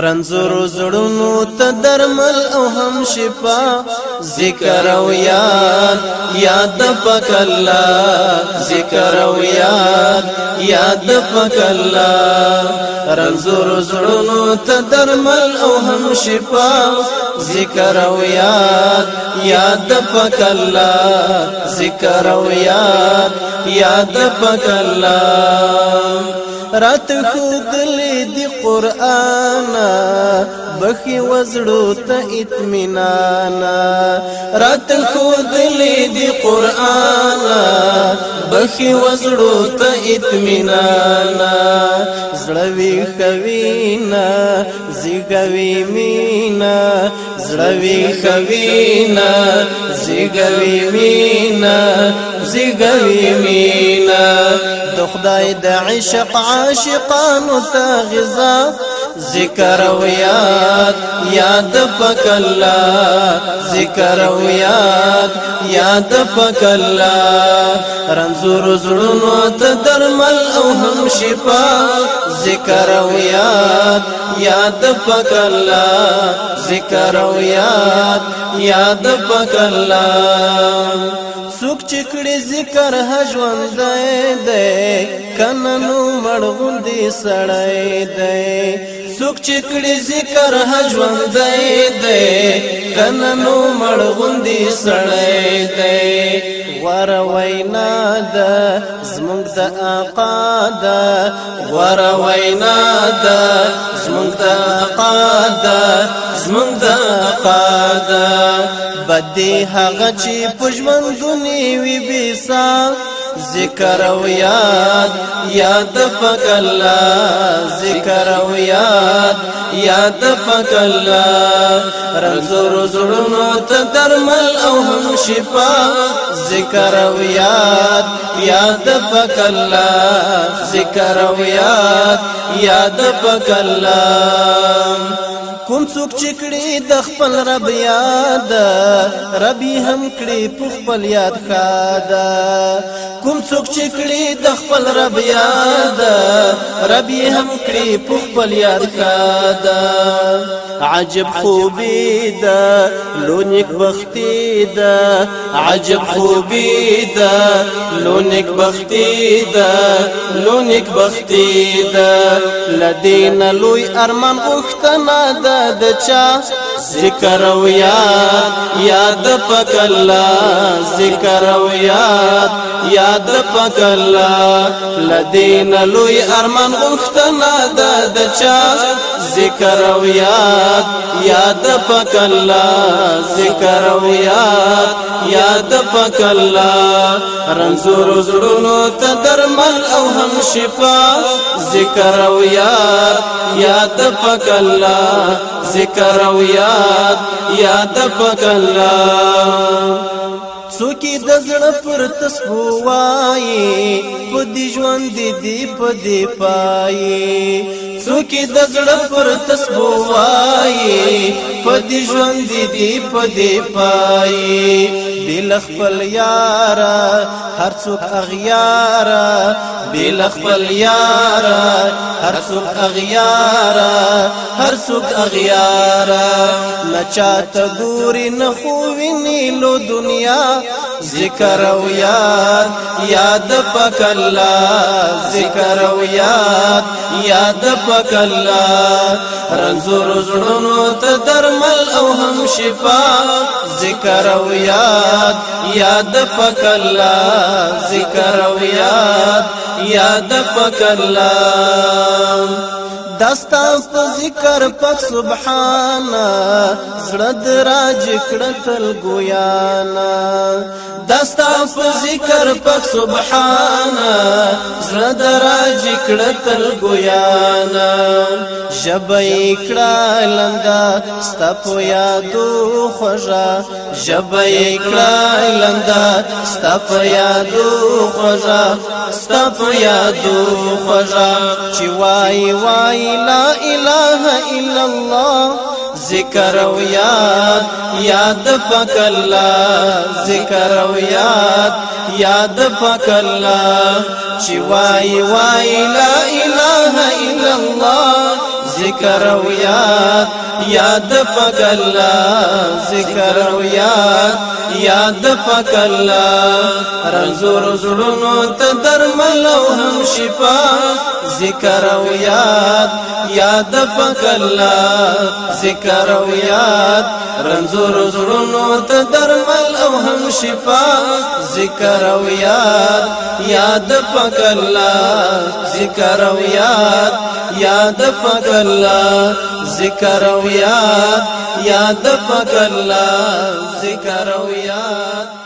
رنزور زړونو ته درمل او هم شفا ذکر او یاد یاد پک الله ذکر او یاد یاد پک الله رنزور زړونو ته درمل او هم شفا ذکر او یاد یاد پک الله ذکر او یاد یاد پک الله رات خودلې دی قران بخي وزړو ته اطمینان رات خودلې دی قران بخي وزړو ته اطمینان زړوي خوینا زیګوي مینا زړوي خوینا زیګوي مینا زیګوي مینا د خدای د عشق عاشقانو ته غذا ذکر او یاد یاد پکلا ذکر او یاد یاد پکلا رنزور زړونو ته درمل او هم شفا ذکر او یاد یاد یاد پک الله ذکر او یاد یاد پک الله سوک چکړي ذکر هجوند دی کنه نو مړغوندي سړی دی سوک چکړي ذکر ژوند دی کنه نو مړغوندي سړی دی غور وینا ده زمونږ د آقا ده غور وینا ده زمونږ د آقا ده زمونږ د آقا ده بدې هغه چې پژمن دنیا وی بيسال ذکر او یاد یاد پک الله ذکر او یاد یاد پک الله رز رزړونو ته درمل او هم شفا ذکر او یاد یاد پک الله ذکر او یاد یاد پک الله کوم څوک چې کړي د خپل رب یاد ربي هم کړي په خپل یاد خادا کوم څوک چې کړي د خپل رب یاد رب یې هم کړي په خپل یاد خدا عجب خوبي دا لونیک بختی دا عجب خوبي دا لونیک بختی دا لونیک بختی دا لدین لوی ارمان غختنا دا د چا ذکر او یاد یاد پک الله ذکر او یاد یاد پک الله لدین لوی ارمان غختنا د چا ذکر او یاد یاد پک الله ذکر او یاد یاد پک الله رنزور زړونو ته درمل او هم شفا ذکر او یاد یاد پک الله ذکر او یاد یاد یاد پکلا سوکی د زړه پر تسبو وای په دې ژوند دې په دې پای سوکی د زړه پر تسبو وای په دې ژوند دې په دې پای بل خپل یار هر څوک اغیار بل خپل یار هر سوک اغیارا هر سوک اغیارا نچات ګوري نه خو وینیلو دنیا ذکر او یاد یاد پک الله ذکر او یاد یاد پک الله رنزور زړونو ته درمل او هم شفا ذکر او یاد یاد پک الله ذکر او یاد یاد پک الله دستا په ذکر پاک سبحان زړه دراج کړه تل ګویا دستا په ذکر پک سبحانا زړه دراج کړه تل ګویانا جبې کړه لندا ستا په یادو خوژا جبې کړه لندا ستا په یادو خوژا ستا په یادو خوژا چې وای وای لا اله الا الله ذکر او یاد یاد پاک الله ذکر او یاد یاد پاک الله چې وای وای لا اله الا الله ذکر و یاد یاد پاک الله ذکر و یاد یاد پاک الله رنزور زړونو تدرمل درمل ہم شفا ذکر و یاد یاد پاک الله ذکر و یاد رنزور زړونو ته درمل ہم شفا ذکر و یاد یاد پاک الله ذکر و یاد یاد پاک الله ذکر او یاد یاد پکلا ذکر او یاد